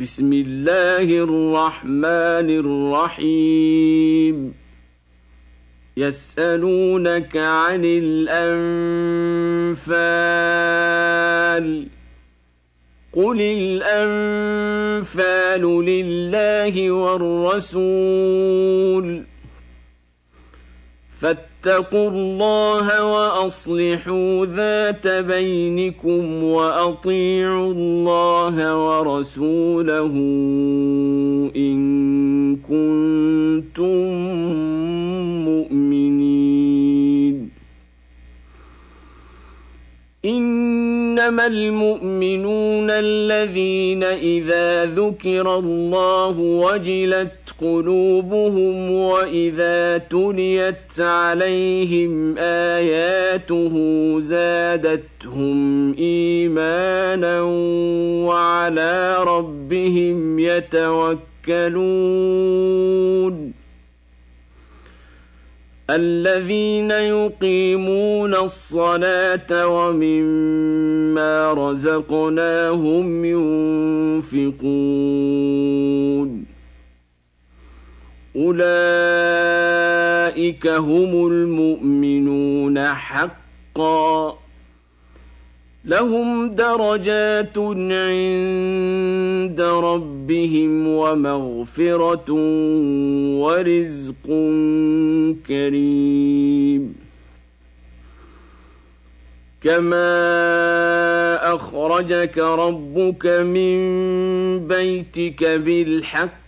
بسم الله الرحمن الرحيم. يسألونك عن الأنفال. قل الأنفال لله والرسول. فاتقوا الله وأصلحوا ذات بينكم وأطيعوا الله ورسوله إن كنتم مؤمنين. إنما المؤمنون الذين إذا ذكر الله وجلت قلوبهم وإذا تليت عليهم آياته زادتهم إيمانا وعلى ربهم يتوكلون. الذين يقيمون الصلاة ومما رزقناهم ينفقون. اولئك هم المؤمنون حقا لهم درجات عند ربهم ومغفره ورزق كريم كما اخرجك ربك من بيتك بالحق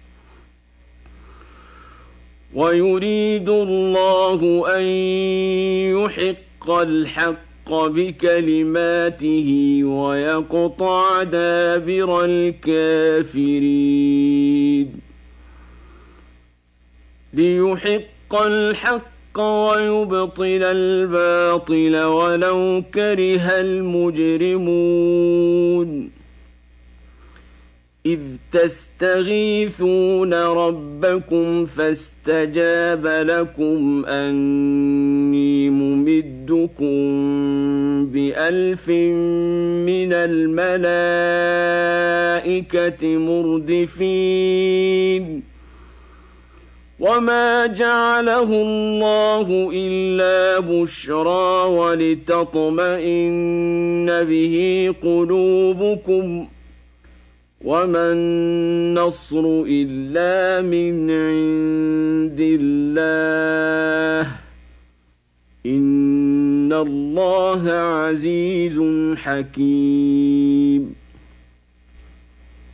ويريد الله أن يحق الحق بكلماته ويقطع دابر الكافرين. ليحق الحق ويبطل الباطل ولو كره المجرمون. إذ تستغيثون ربكم فاستجاب لكم أني ممدكم بألف من الملائكة مردفين. وما جعله الله إلا بشرى ولتطمئن به قلوبكم ۖ. وما النصر الا من عند الله ان الله عزيز حكيم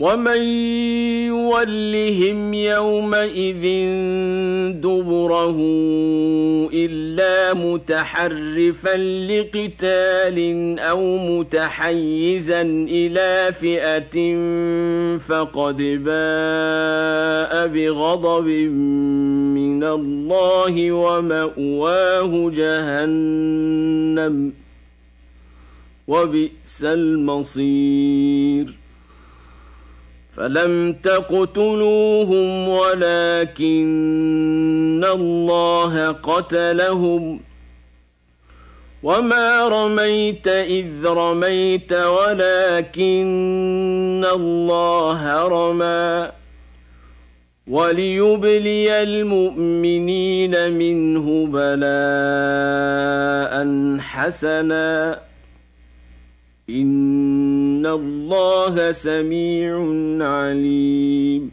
ومن يولهم يومئذ دبره الا متحرفا لقتال أو متحيزا إلى فئه فقد باء بغضب من الله وماواه جهنم وبئس المصير فلم تقتلوهم ولكن الله قتلهم وما رميت اذ رميت ولكن الله رمى وليبلي المؤمنين منه بلاء حسنا إن الله سميع عليم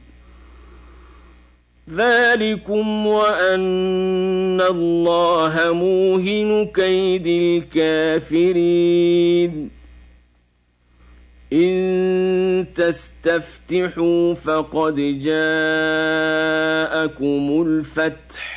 ذلكم وأن الله موهن كيد الكافرين إن تستفتحوا فقد جاءكم الفتح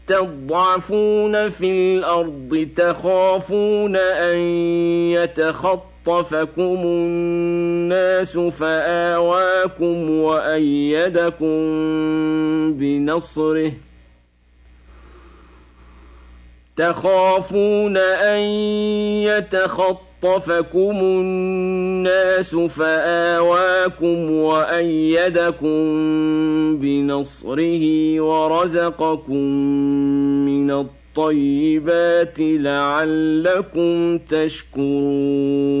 مستضعفون في الأرض تخافون أن يتخطفكم الناس فآواكم وأيدكم بنصره تخافون أن يتخطفكم خطفكم الناس فآواكم وأيدكم بنصره ورزقكم من الطيبات لعلكم تشكرون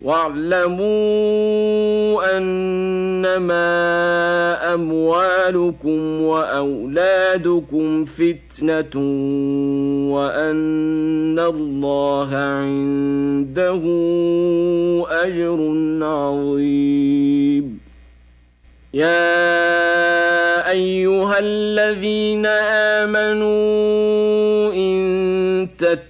واعلموا أنما أموالكم وأولادكم فتنة وأن الله عنده أجر عظيم. يا أيها الذين آمنوا إن تتقوا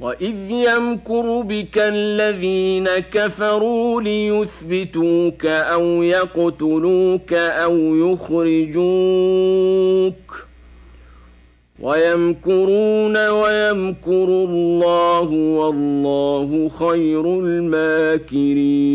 واذ يمكر بك الذين كفروا ليثبتوك أو يقتلوك أو يخرجوك ويمكرون ويمكر الله والله خير الماكرين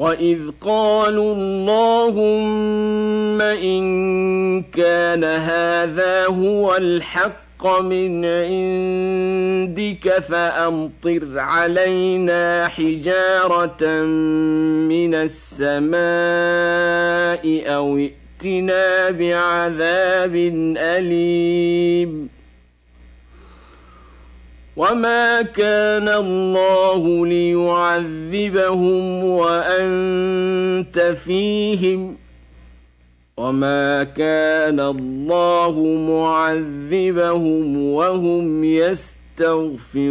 واذ قالوا اللهم ان كان هذا هو الحق من عندك فامطر علينا حجاره من السماء أو ائتنا بعذاب اليم وما كان الله ليعذبهم وانت فيهم وما كان الله معذبهم وهم يستغفرون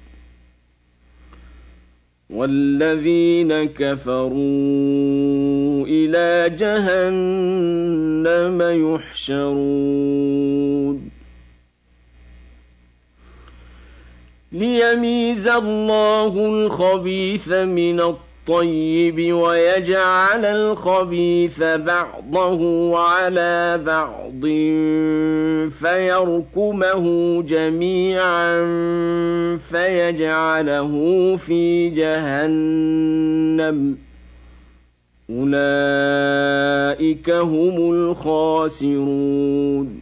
والذين كفروا إلى جهنم يحشرون. ليميز الله الخبيث من الطيب. ويجعل الخبيث بعضه على بعض فيركمه جميعا فيجعله في جهنم. أولئك هم الخاسرون.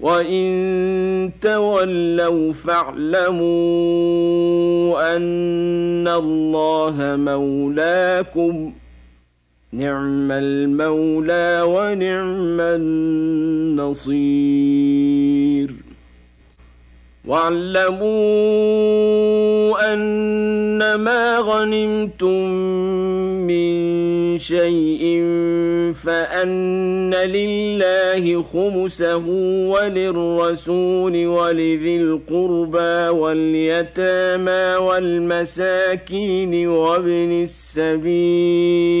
وإن تولوا فاعلموا أن الله مولاكم نعم المولى ونعم النصير واعلموا أنما غنمتم من شيء فأن لله خمسه وللرسول ولذي القربى واليتامى والمساكين وابن السبيل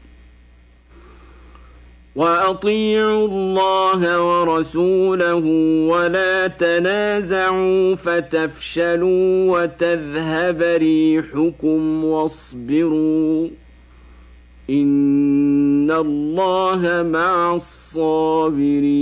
واطيعوا الله ورسوله ولا تنازعوا فتفشلوا وتذهب ريحكم واصبروا ان الله مع الصابرين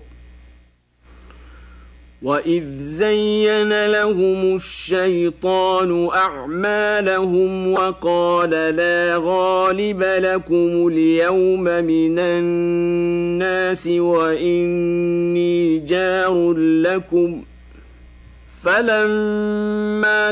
واذ زين لهم الشيطان اعمالهم وقال لا غالب لكم اليوم من الناس واني جار لكم فلما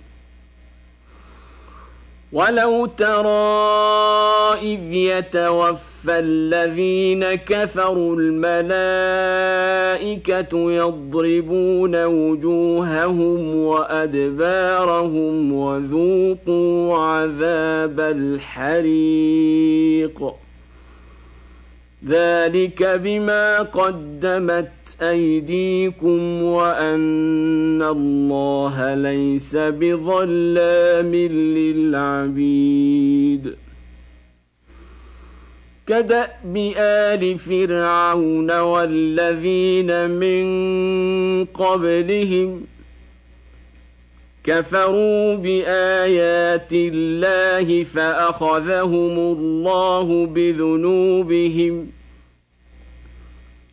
ولو ترى اذ يتوفى الذين كفروا الملائكه يضربون وجوههم وادبارهم وذوقوا عذاب الحريق ذلك بما قدمت ايديكم وان الله ليس بظلام للعبيد كداب ال فرعون والذين من قبلهم كفروا بآيات الله فأخذهم الله بذنوبهم.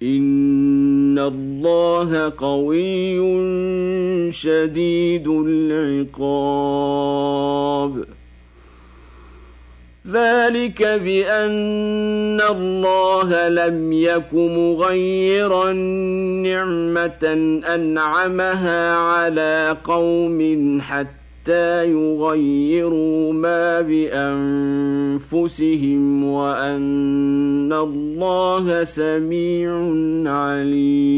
إن الله قوي شديد العقاب. ذلك بأن الله لم يك مغيرا نعمة أنعمها على قوم حتى يغيروا ما بأنفسهم وأن الله سميع عليم.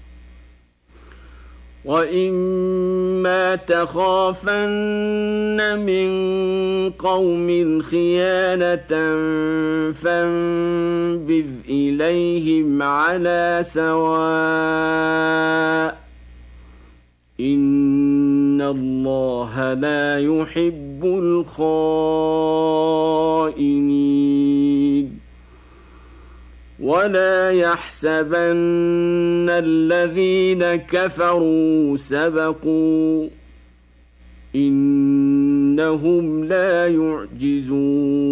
واما تخافن من قوم خيانه فانبذ اليهم على سواء إن الله لا يحب الخائنين ولا يحسبن الذين كفروا سبقوا إنهم لا يعجزون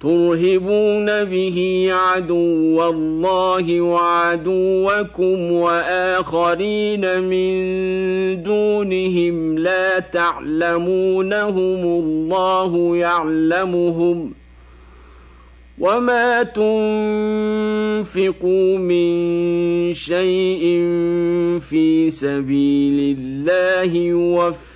ترهبون به عدو الله وعدوكم وآخرين من دونهم لا تعلمونهم الله يعلمهم وما تنفقوا من شيء في سبيل الله يوفى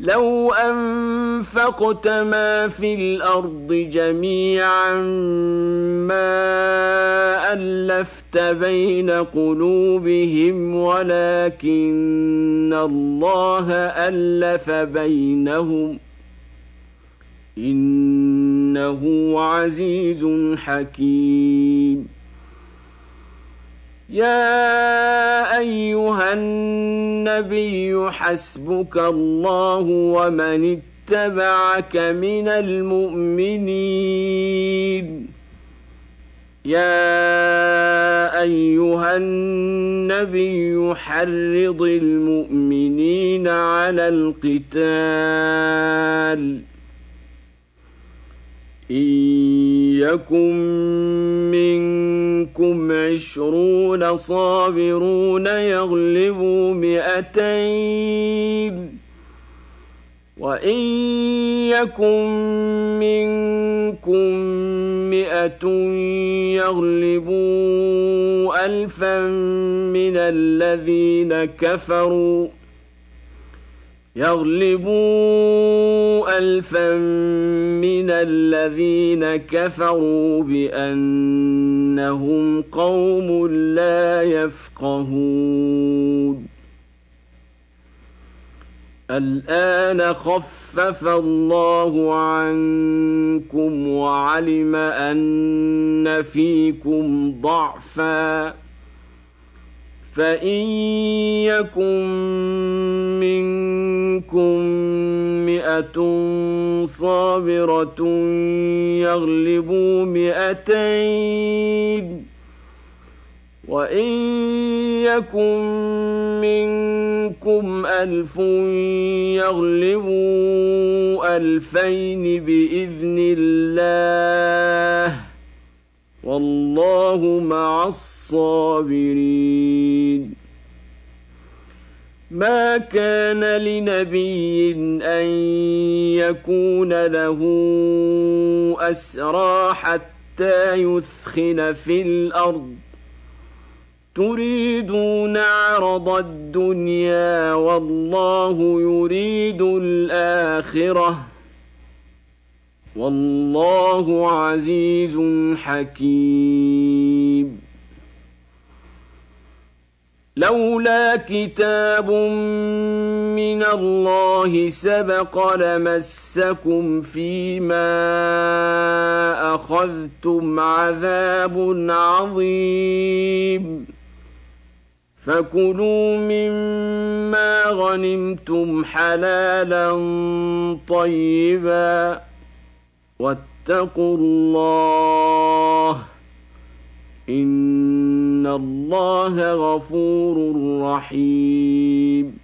لو أنفقت ما في الأرض جميعا ما ألفت بين قلوبهم ولكن الله ألف بينهم إنه عزيز حكيم يا أيها النبي حسبك الله ومن اتبعك من المؤمنين. يا أيها النبي حرض المؤمنين على القتال. إن يكن منكم عشرون صابرون يغلبوا مئتين. وإن يكن منكم مئة يغلبوا ألفا من الذين كفروا. يغلبوا ألفا من الذين كفروا بأنهم قوم لا يفقهون. الآن خفف الله عنكم وعلم أن فيكم ضعفاً. فإن يكن منكم مئة صابرة يغلبوا مئتين وإن يكن منكم ألف يغلبوا ألفين بإذن الله والله مع الصابرين. ما كان لنبي أن يكون له أسرى حتى يثخن في الأرض. تريدون عرض الدنيا والله يريد الآخرة. والله عزيز حكيم. لولا كتاب من الله سبق لمسكم فيما أخذتم عذاب عظيم. فكلوا مما غنمتم حلالا طيبا. واتقوا الله إن الله غفور رحيم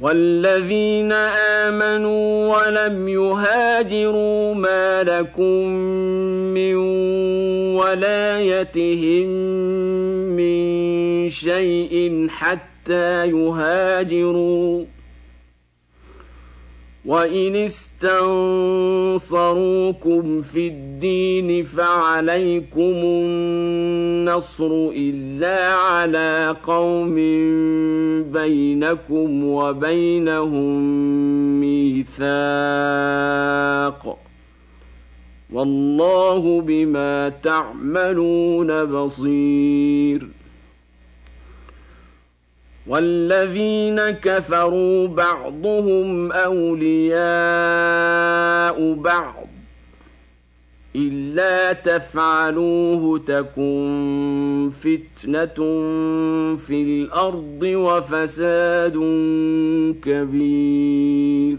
والذين امنوا ولم يهاجروا ما لكم من ولايتهم من شيء حتى يهاجروا وان استنصروكم في الدين فعليكم النصر الا على قوم بينكم وبينهم ميثاق والله بما تعملون بصير والذين كفروا بعضهم أولياء بعض. إلا تفعلوه تكن فتنة في الأرض وفساد كبير.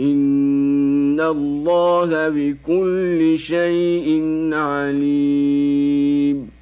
ان الله بكل شيء عليم